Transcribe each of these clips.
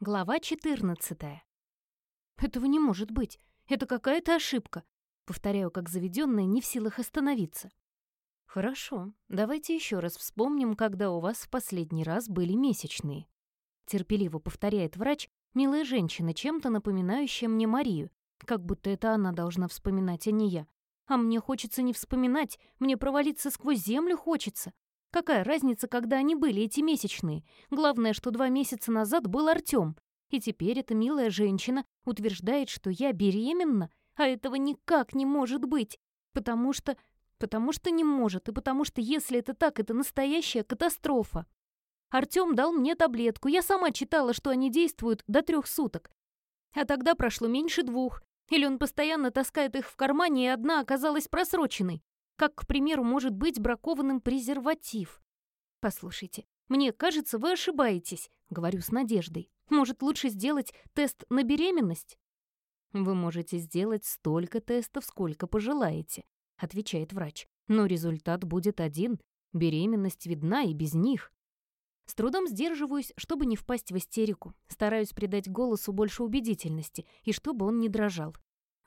Глава 14. Этого не может быть. Это какая-то ошибка. Повторяю, как заведенная, не в силах остановиться. Хорошо, давайте еще раз вспомним, когда у вас в последний раз были месячные. Терпеливо повторяет врач, милая женщина, чем-то напоминающая мне Марию, как будто это она должна вспоминать, а не я. А мне хочется не вспоминать, мне провалиться сквозь землю хочется. Какая разница, когда они были, эти месячные? Главное, что два месяца назад был Артём. И теперь эта милая женщина утверждает, что я беременна, а этого никак не может быть. Потому что... Потому что не может, и потому что если это так, это настоящая катастрофа. Артём дал мне таблетку, я сама читала, что они действуют до трех суток. А тогда прошло меньше двух. Или он постоянно таскает их в кармане, и одна оказалась просроченной как, к примеру, может быть бракованным презерватив. «Послушайте, мне кажется, вы ошибаетесь», — говорю с надеждой. «Может, лучше сделать тест на беременность?» «Вы можете сделать столько тестов, сколько пожелаете», — отвечает врач. «Но результат будет один. Беременность видна и без них». С трудом сдерживаюсь, чтобы не впасть в истерику. Стараюсь придать голосу больше убедительности, и чтобы он не дрожал.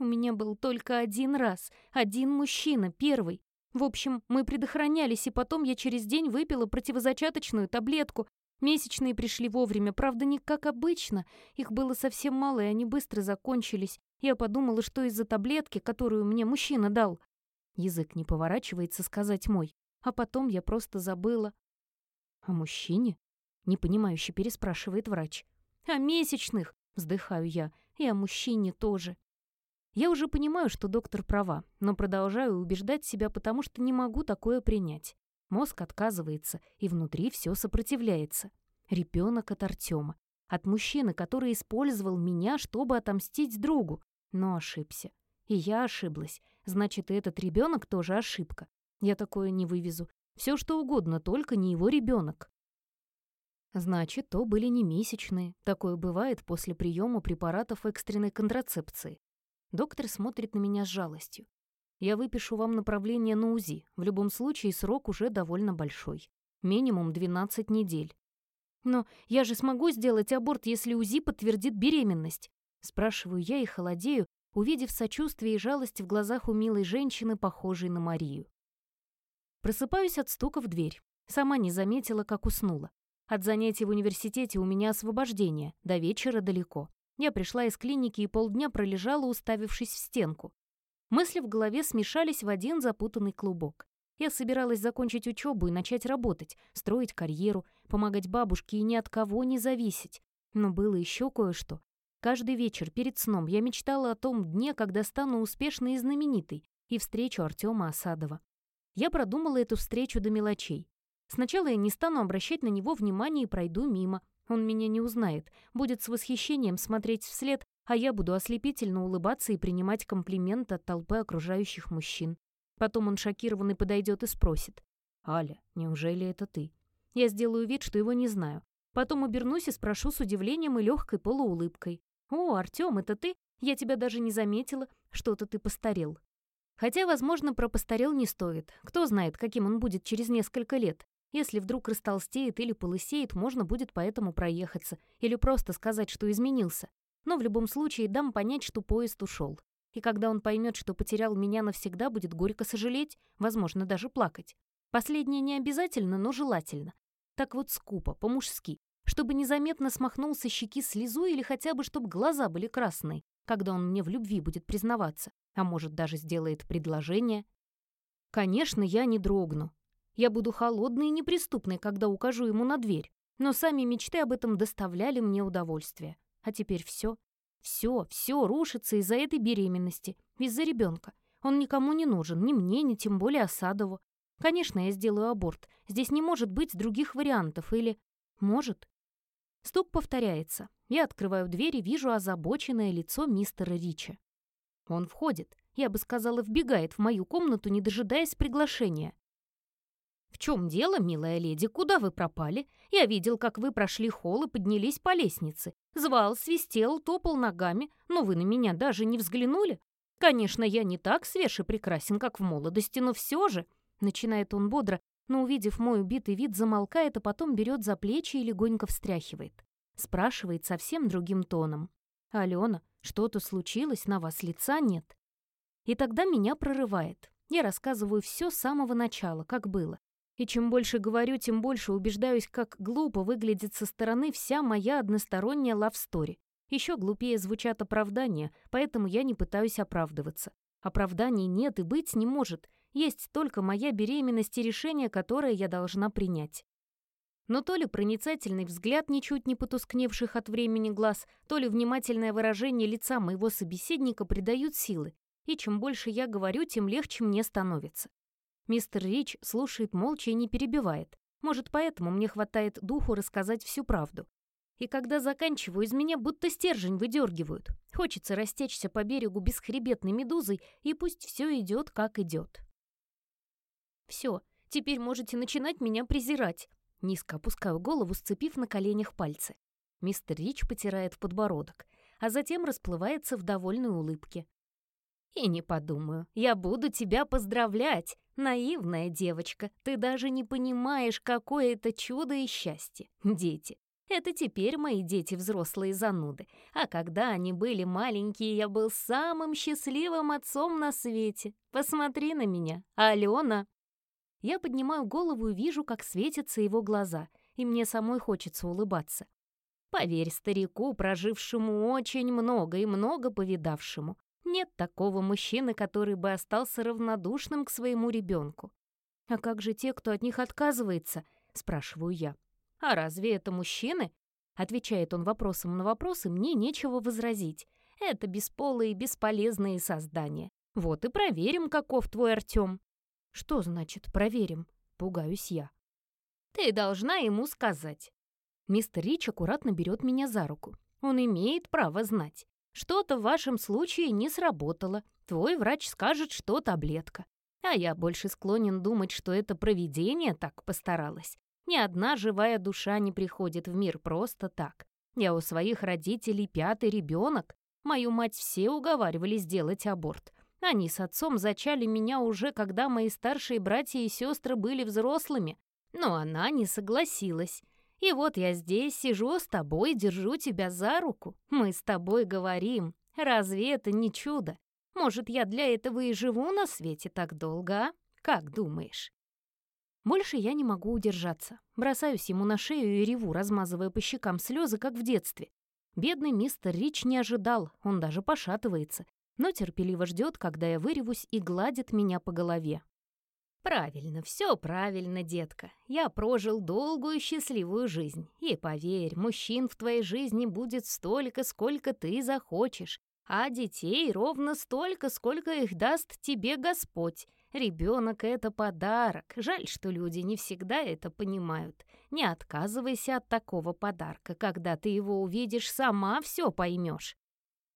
У меня был только один раз, один мужчина, первый. В общем, мы предохранялись, и потом я через день выпила противозачаточную таблетку. Месячные пришли вовремя, правда, не как обычно. Их было совсем мало, и они быстро закончились. Я подумала, что из-за таблетки, которую мне мужчина дал. Язык не поворачивается сказать мой. А потом я просто забыла. «О мужчине?» — непонимающе переспрашивает врач. «О месячных!» — вздыхаю я. «И о мужчине тоже». Я уже понимаю, что доктор права, но продолжаю убеждать себя, потому что не могу такое принять. Мозг отказывается, и внутри все сопротивляется. Ребенок от Артема. От мужчины, который использовал меня, чтобы отомстить другу. Но ошибся. И я ошиблась. Значит, и этот ребенок тоже ошибка. Я такое не вывезу. Все что угодно, только не его ребенок. Значит, то были не месячные. Такое бывает после приема препаратов экстренной контрацепции. Доктор смотрит на меня с жалостью. Я выпишу вам направление на УЗИ. В любом случае срок уже довольно большой. Минимум 12 недель. Но я же смогу сделать аборт, если УЗИ подтвердит беременность? Спрашиваю я и холодею, увидев сочувствие и жалость в глазах у милой женщины, похожей на Марию. Просыпаюсь от стука в дверь. Сама не заметила, как уснула. От занятий в университете у меня освобождение, до вечера далеко. Я пришла из клиники и полдня пролежала, уставившись в стенку. Мысли в голове смешались в один запутанный клубок. Я собиралась закончить учебу и начать работать, строить карьеру, помогать бабушке и ни от кого не зависеть. Но было еще кое-что. Каждый вечер перед сном я мечтала о том дне, когда стану успешной и знаменитой, и встречу Артема Осадова. Я продумала эту встречу до мелочей. Сначала я не стану обращать на него внимания и пройду мимо, он меня не узнает, будет с восхищением смотреть вслед, а я буду ослепительно улыбаться и принимать комплименты от толпы окружающих мужчин. Потом он шокированный подойдет и спросит. «Аля, неужели это ты?» Я сделаю вид, что его не знаю. Потом обернусь и спрошу с удивлением и легкой полуулыбкой. «О, Артем, это ты? Я тебя даже не заметила. Что-то ты постарел». Хотя, возможно, про постарел не стоит. Кто знает, каким он будет через несколько лет. Если вдруг растолстеет или полысеет, можно будет поэтому проехаться или просто сказать, что изменился. Но в любом случае дам понять, что поезд ушел. И когда он поймет, что потерял меня навсегда, будет горько сожалеть, возможно, даже плакать. Последнее не обязательно, но желательно. Так вот скупо, по-мужски, чтобы незаметно смахнул со щеки слезу или хотя бы, чтобы глаза были красные, когда он мне в любви будет признаваться, а может, даже сделает предложение. Конечно, я не дрогну, я буду холодной и неприступной, когда укажу ему на дверь. Но сами мечты об этом доставляли мне удовольствие. А теперь все, все, все рушится из-за этой беременности, из-за ребенка. Он никому не нужен, ни мне, ни тем более Осадову. Конечно, я сделаю аборт. Здесь не может быть других вариантов. Или... Может? Стук повторяется. Я открываю дверь и вижу озабоченное лицо мистера Рича. Он входит. Я бы сказала, вбегает в мою комнату, не дожидаясь приглашения. «В чем дело, милая леди? Куда вы пропали? Я видел, как вы прошли холл и поднялись по лестнице. Звал, свистел, топал ногами, но вы на меня даже не взглянули. Конечно, я не так свеж и прекрасен, как в молодости, но все же...» Начинает он бодро, но, увидев мой убитый вид, замолкает, а потом берет за плечи и легонько встряхивает. спрашивает совсем другим тоном. «Алена, что-то случилось, на вас лица нет?» И тогда меня прорывает. Я рассказываю все с самого начала, как было. И чем больше говорю, тем больше убеждаюсь, как глупо выглядит со стороны вся моя односторонняя лавстори. Еще глупее звучат оправдания, поэтому я не пытаюсь оправдываться. Оправданий нет и быть не может. Есть только моя беременность и решение, которое я должна принять. Но то ли проницательный взгляд ничуть не потускневших от времени глаз, то ли внимательное выражение лица моего собеседника придают силы, и чем больше я говорю, тем легче мне становится. Мистер Рич слушает молча и не перебивает. Может, поэтому мне хватает духу рассказать всю правду. И когда заканчиваю, из меня будто стержень выдергивают. Хочется растечься по берегу бесхребетной медузой, и пусть все идет, как идет. Все, теперь можете начинать меня презирать. Низко опускаю голову, сцепив на коленях пальцы. Мистер Рич потирает подбородок, а затем расплывается в довольной улыбке. «И не подумаю, я буду тебя поздравлять, наивная девочка. Ты даже не понимаешь, какое это чудо и счастье. Дети. Это теперь мои дети взрослые зануды. А когда они были маленькие, я был самым счастливым отцом на свете. Посмотри на меня, Алена!» Я поднимаю голову и вижу, как светятся его глаза, и мне самой хочется улыбаться. Поверь старику, прожившему очень много и много повидавшему, нет такого мужчины, который бы остался равнодушным к своему ребенку. «А как же те, кто от них отказывается?» — спрашиваю я. «А разве это мужчины?» — отвечает он вопросом на вопрос, и мне нечего возразить. «Это бесполые бесполезные создания. Вот и проверим, каков твой Артём». «Что значит «проверим»?» — пугаюсь я. «Ты должна ему сказать». Мистер Рич аккуратно берет меня за руку. Он имеет право знать. Что-то в вашем случае не сработало. Твой врач скажет, что таблетка. А я больше склонен думать, что это провидение так постаралось. Ни одна живая душа не приходит в мир просто так. Я у своих родителей пятый ребенок. Мою мать все уговаривали сделать аборт. Они с отцом зачали меня уже, когда мои старшие братья и сестры были взрослыми. Но она не согласилась. И вот я здесь сижу с тобой, держу тебя за руку. Мы с тобой говорим. Разве это не чудо? Может, я для этого и живу на свете так долго, а? Как думаешь?» Больше я не могу удержаться. Бросаюсь ему на шею и реву, размазывая по щекам слезы, как в детстве. Бедный мистер Рич не ожидал, он даже пошатывается но терпеливо ждет, когда я выревусь и гладит меня по голове. «Правильно, все правильно, детка. Я прожил долгую счастливую жизнь. И поверь, мужчин в твоей жизни будет столько, сколько ты захочешь, а детей ровно столько, сколько их даст тебе Господь. Ребенок — это подарок. Жаль, что люди не всегда это понимают. Не отказывайся от такого подарка. Когда ты его увидишь, сама все поймешь.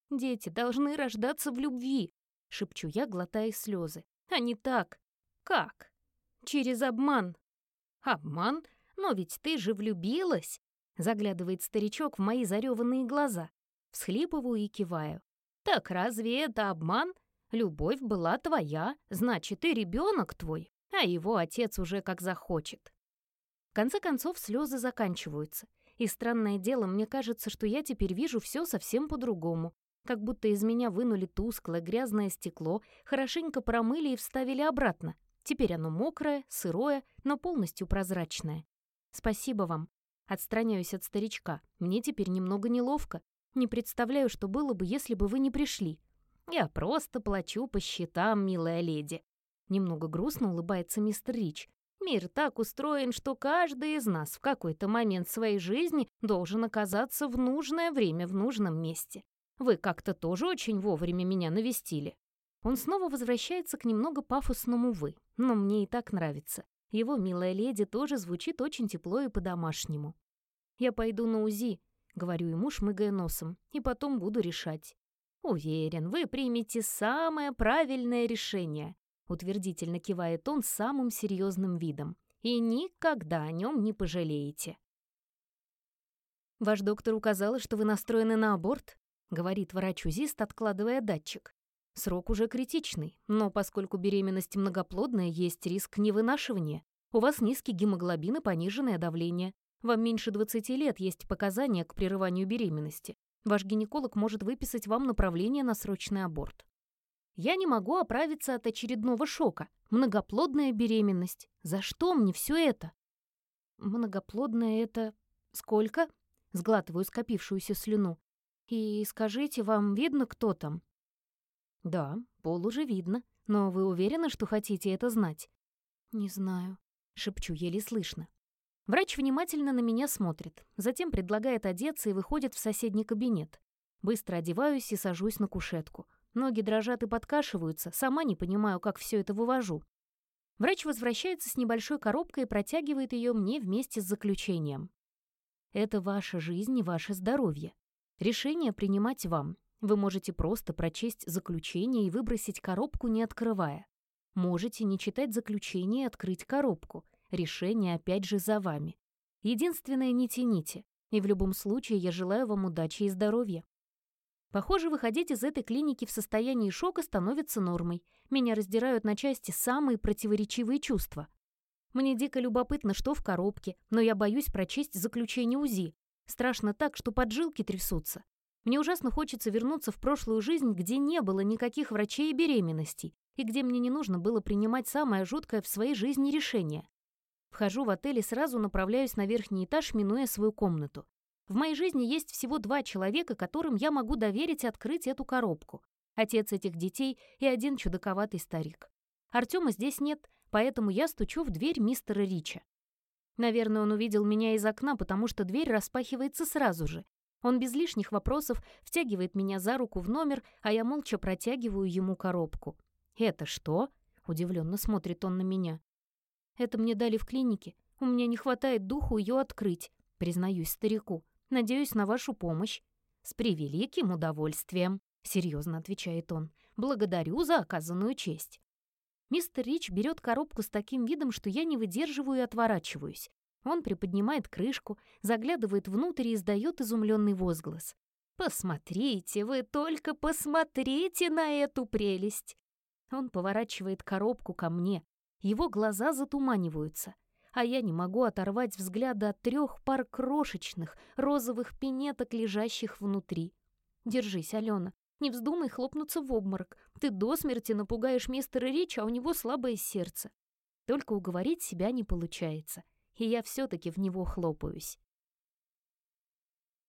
Дети должны рождаться в любви, шепчу я, глотая слезы. А не так. Как? Через обман. Обман? Но ведь ты же влюбилась, заглядывает старичок в мои зареванные глаза. Всхлипываю и киваю. Так разве это обман? Любовь была твоя, значит, и ребенок твой, а его отец уже как захочет. В конце концов слезы заканчиваются. И странное дело, мне кажется, что я теперь вижу все совсем по-другому как будто из меня вынули тусклое грязное стекло, хорошенько промыли и вставили обратно. Теперь оно мокрое, сырое, но полностью прозрачное. Спасибо вам. Отстраняюсь от старичка. Мне теперь немного неловко. Не представляю, что было бы, если бы вы не пришли. Я просто плачу по счетам, милая леди. Немного грустно улыбается мистер Рич. Мир так устроен, что каждый из нас в какой-то момент своей жизни должен оказаться в нужное время в нужном месте. Вы как-то тоже очень вовремя меня навестили». Он снова возвращается к немного пафосному «вы», но мне и так нравится. Его милая леди тоже звучит очень тепло и по-домашнему. «Я пойду на УЗИ», — говорю ему, шмыгая носом, «и потом буду решать». «Уверен, вы примете самое правильное решение», — утвердительно кивает он самым серьезным видом. «И никогда о нем не пожалеете». «Ваш доктор указал, что вы настроены на аборт?» — говорит врач-узист, откладывая датчик. Срок уже критичный, но поскольку беременность многоплодная, есть риск невынашивания. У вас низкий гемоглобин и пониженное давление. Вам меньше 20 лет, есть показания к прерыванию беременности. Ваш гинеколог может выписать вам направление на срочный аборт. Я не могу оправиться от очередного шока. Многоплодная беременность. За что мне все это? Многоплодная это... Сколько? Сглатываю скопившуюся слюну. И скажите, вам видно, кто там? Да, пол уже видно. Но вы уверены, что хотите это знать? Не знаю. Шепчу еле слышно. Врач внимательно на меня смотрит, затем предлагает одеться и выходит в соседний кабинет. Быстро одеваюсь и сажусь на кушетку. Ноги дрожат и подкашиваются, сама не понимаю, как все это вывожу. Врач возвращается с небольшой коробкой и протягивает ее мне вместе с заключением. Это ваша жизнь и ваше здоровье. Решение принимать вам. Вы можете просто прочесть заключение и выбросить коробку, не открывая. Можете не читать заключение и открыть коробку. Решение опять же за вами. Единственное, не тяните. И в любом случае я желаю вам удачи и здоровья. Похоже, выходить из этой клиники в состоянии шока становится нормой. Меня раздирают на части самые противоречивые чувства. Мне дико любопытно, что в коробке, но я боюсь прочесть заключение УЗИ. Страшно так, что поджилки трясутся. Мне ужасно хочется вернуться в прошлую жизнь, где не было никаких врачей и беременностей, и где мне не нужно было принимать самое жуткое в своей жизни решение. Вхожу в отель и сразу направляюсь на верхний этаж, минуя свою комнату. В моей жизни есть всего два человека, которым я могу доверить открыть эту коробку. Отец этих детей и один чудаковатый старик. Артема здесь нет, поэтому я стучу в дверь мистера Рича. Наверное, он увидел меня из окна, потому что дверь распахивается сразу же. Он без лишних вопросов втягивает меня за руку в номер, а я молча протягиваю ему коробку. «Это что?» — удивленно смотрит он на меня. Это мне дали в клинике. У меня не хватает духу ее открыть, признаюсь старику. Надеюсь на вашу помощь. С превеликим удовольствием, серьезно отвечает он. Благодарю за оказанную честь. Мистер Рич берет коробку с таким видом, что я не выдерживаю и отворачиваюсь. Он приподнимает крышку, заглядывает внутрь и издает изумленный возглас. «Посмотрите, вы только посмотрите на эту прелесть!» Он поворачивает коробку ко мне, его глаза затуманиваются, а я не могу оторвать взгляда от трех пар крошечных розовых пинеток, лежащих внутри. Держись, Алена, не вздумай хлопнуться в обморок. Ты до смерти напугаешь мистера Рича, а у него слабое сердце. Только уговорить себя не получается, и я все-таки в него хлопаюсь.